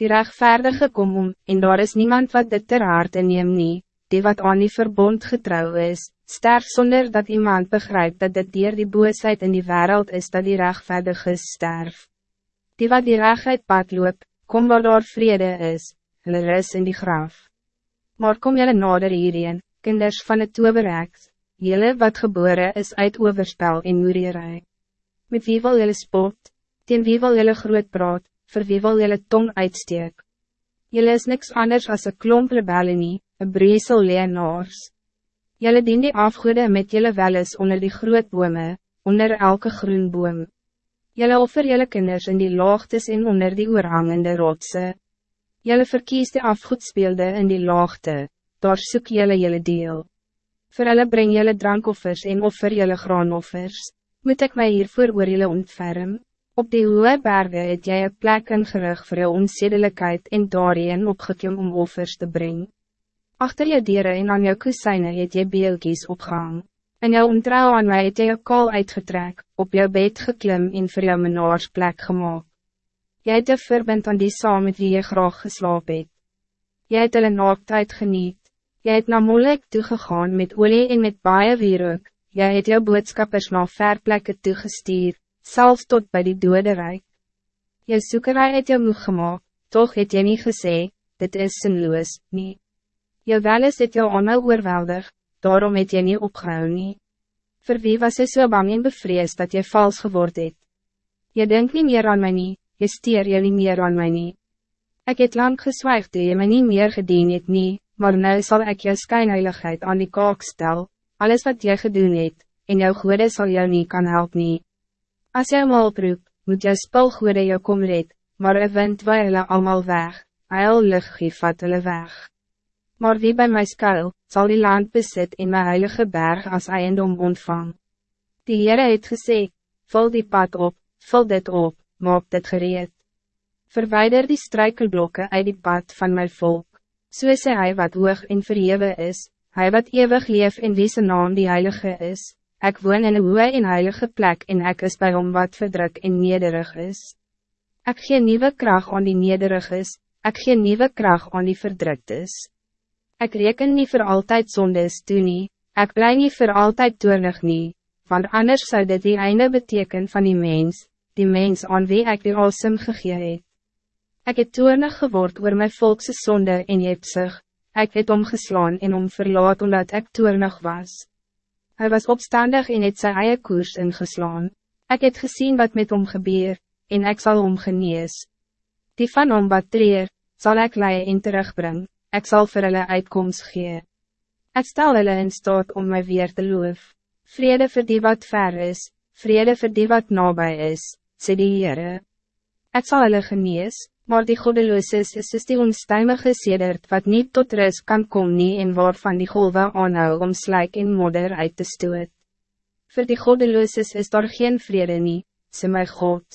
Die rechtvaardige kom om, en daar is niemand wat dit ter harte neem nie, die wat aan die verbond getrouw is, sterf zonder dat iemand begrijpt dat dit dier die boosheid in die wereld is dat die rechtvaardige sterf. Die wat die rechtheid pad loop, kom waar daar vrede is, hulle is in die graf. Maar kom jylle nader hierheen, kinders van het tobereks, jylle wat geboren is uit overspel en moerierij. Met wie wil jylle spot, teen wie wil jylle groot praat, vir wie wil jylle tong uitsteek. Jylle is niks anders als een klomp rebelle nie, een breesel leenaars. Jylle dien die afgoede met jylle welis onder die groot bome, onder elke groen boom. Jylle offer jylle kinders in die laagtes en onder die oorhangende rotse. Jylle verkies die afgoedspeelde in die laagte, daar soek jylle jylle deel. Voor hulle breng jylle drankoffers en offer jylle graanoffers, moet ik mij hiervoor oor jylle ontferm? Op die hoge bergen het jy een plek ingerig voor jou onzedelijkheid en daarin opgekom om offers te brengen. Achter je dieren en aan jou kusijnen het jy beelkies opgehang. In jou ontrouw aan mij het jy een kal uitgetrek, op jou bed geklim en vir jou menaars plek gemaakt. Jy het een verbind aan die saam met wie jy graag geslaap het. Jy het hulle naaktheid geniet. Jy het na Molek toegegaan met olie en met baie wierook. Jy het jou boodskappers na ver plekke toegestuur, zelfs tot bij die dode rijk. Je zoekerij het jou moeg gemaakt, toch het jy niet gesê, dit is sinloos, nie. Jou welis het jou onhou oorweldig, daarom het jy nie opgehou nie. Voor wie was jy so bang en bevrees dat jy vals geword het? Je denkt niet meer aan mij nie, je stier jy nie meer aan mij nie. Ik het lang geswijg toe jy my nie meer gedien het nie, maar nou zal ik jou skynheiligheid aan die kaak stel, alles wat jy gedoen het, en jou goede zal jou niet kan helpen. nie. As jy mal proep, moet jou spulgoede jou kom red, maar een wind waai hulle allemaal weg, heil lucht gee vat hulle weg. Maar wie bij my skuil, zal die land besit en my heilige berg als eiendom ontvang. Die Heere het gesê, vul die pad op, vul dit op, maak dit gereed. Verwijder die struikelblokken uit die pad van mijn volk, so sê hy wat hoog en verhewe is, hij wat eeuwig leef en wie zijn naam die heilige is. Ik woon in een hoge en heilige plek en ik is bij hom wat verdruk en nederig is. Ik gee nieuwe kracht aan die nederig is, ik gee nieuwe kracht aan die verdrukt is. Ik reken niet voor altijd zondes toe nie, ek bly nie voor altijd toernig nie, want anders zou dit die einde betekenen van die mens, die mens aan wie ik die alsem gegee het. Ek het toernig geword oor my volkse zonde en jepsig, ek het omgeslaan en om verlaat omdat ik toernig was. Hij was opstandig en het sy eie koers ingeslaan. Ik het gezien wat met hom gebeur, en ik zal hom genees. Die van hom wat treer, zal ik leie en terugbring, ik zal vir hulle uitkomst gee. Ek stel hulle in staat om mij weer te loof. Vrede voor die wat ver is, vrede voor die wat nabij is, sê die Heere. Ek sal hulle genees, maar die goddelooses is soos die onstuimige sedert wat niet tot rust kan komen nie en waarvan die golwe aanhou om slijk en modder uit te stoot. Voor die goddelooses is daar geen vrede nie, sê my God.